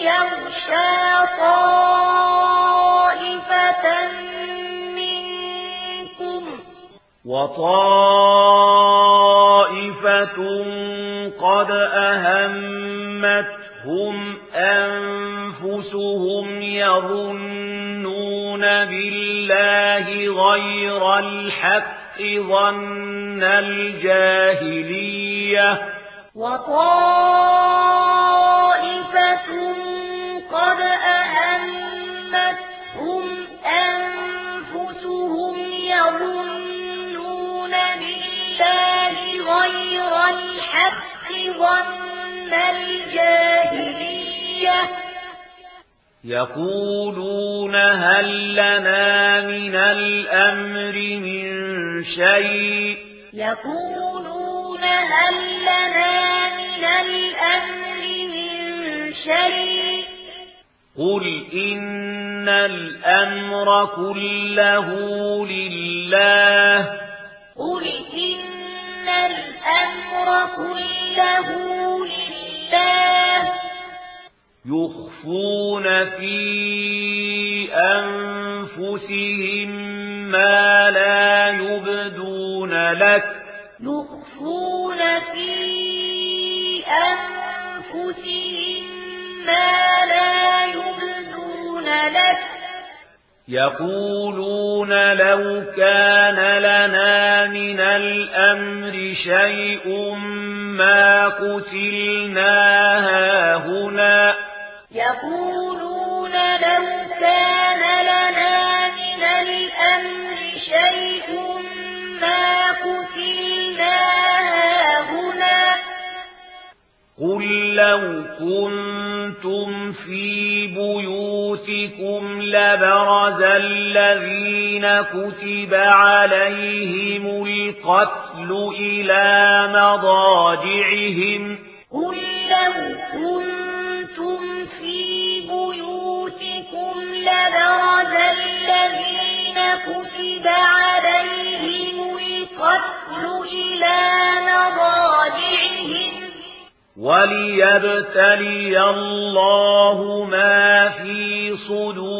يغشى طائفة منكم وطائفة قد أهمتهم أنفسهم يظنون بالله غير الحق ظن الجاهلية وطائفة أنفسهم يظنون بالله غير الحق ظن الجاهلية يقولون هل لنا من الأمر من شيء يقولون هل لنا من الأمر من شيء قل إن الأمر كله لله قل إن الأمر كله لله يخفون في أنفسهم ما لا يبدون لك يخفون في أنفسهم ما يقولون لو كان لنا من الأمر شيء ما قتلنا هاهنا يقولون لو كان لنا من الأمر شيء ما قتلنا هاهنا قل لو كنتم في بيوت لبرز الذين كتب عليهم القتل إلى مضاجعهم. قل لو كنتم في بيوتكم لبرز الذين كتب عليهم القتل إلى مضاجعهم. وَلِيَبْتَلِيَ اللَّهُ مَا فِي صُدُورِ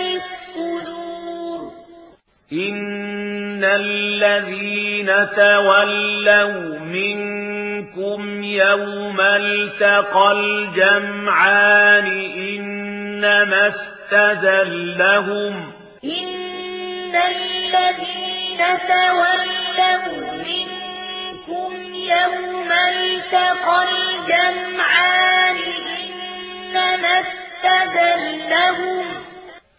في الصدور إن الذين تولوا منكم يوم التقى الجمعان إنما استزلهم إن الذين تولوا منكم يوم التقى الجمعان إنما استزلهم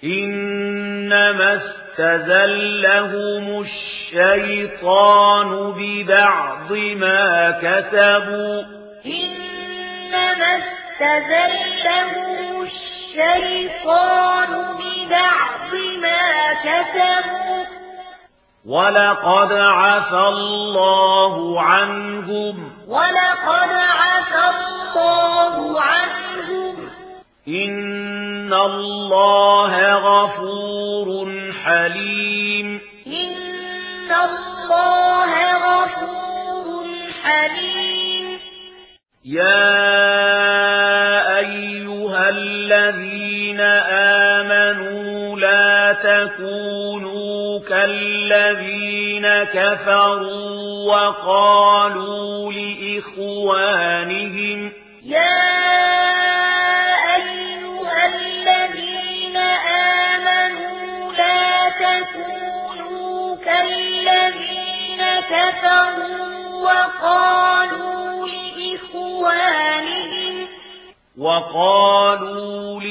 إنما استزلهم الشيطان ببعض ما كتبوا إنما استزلهم الشيطان ببعض ما كتبوا ولقد عفى الله عنهم. ولقد عفى الله عنهم. ان الله غفور حليم ان الله غفور حليم يا أيها الذين آمنوا لا تكونوا كالذين كفروا وقالوا لإخوانهم يا أيها تكونوا كالذين كفروا وقالوا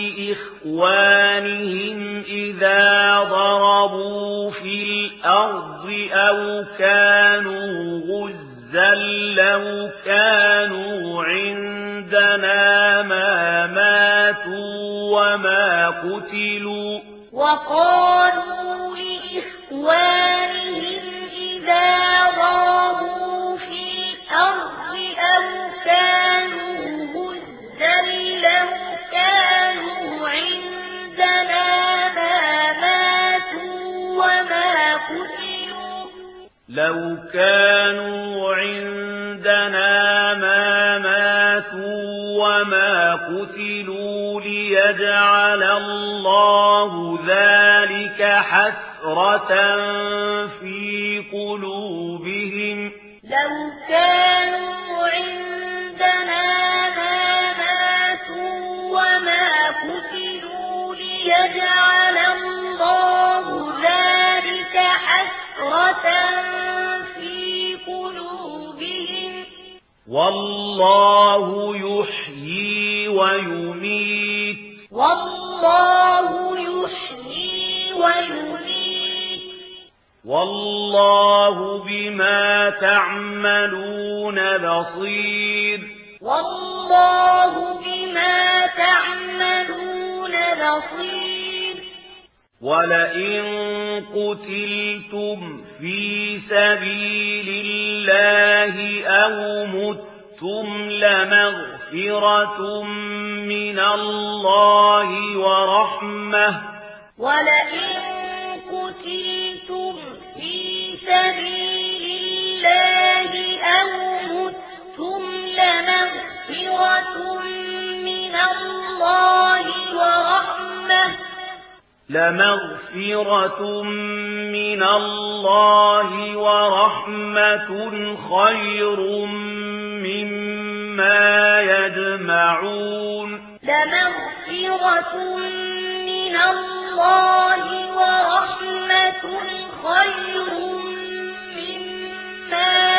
لإخوانهم إذا ضربوا في الأرض أو كانوا غزا لو كانوا عندنا ما ماتوا وما قتلوا وقالوا إذا ضربوا في الأرض أو كانوا هزا لو كانوا عندنا ما ماتوا وما ليجعل الله ذلك حسرة في قلوبهم لو كانوا عندنا ما ماتوا وما قتلوا ليجعل الله ذلك حسرة في قلوبهم والله يحب ويميت. والله يحيي ويميت. والله بما تعملون بصير. والله بما تعملون بصير. ولئن قتلتم في سبيل الله أو متم لمغفر مغفرة من الله ورحمة. ولئن قتلتم في سبيل الله أو متتم لمغفرة من الله ورحمة. لمغفرة من الله ورحمة خير مما يجمعون. لمغفرة من الله ورحمة خير مما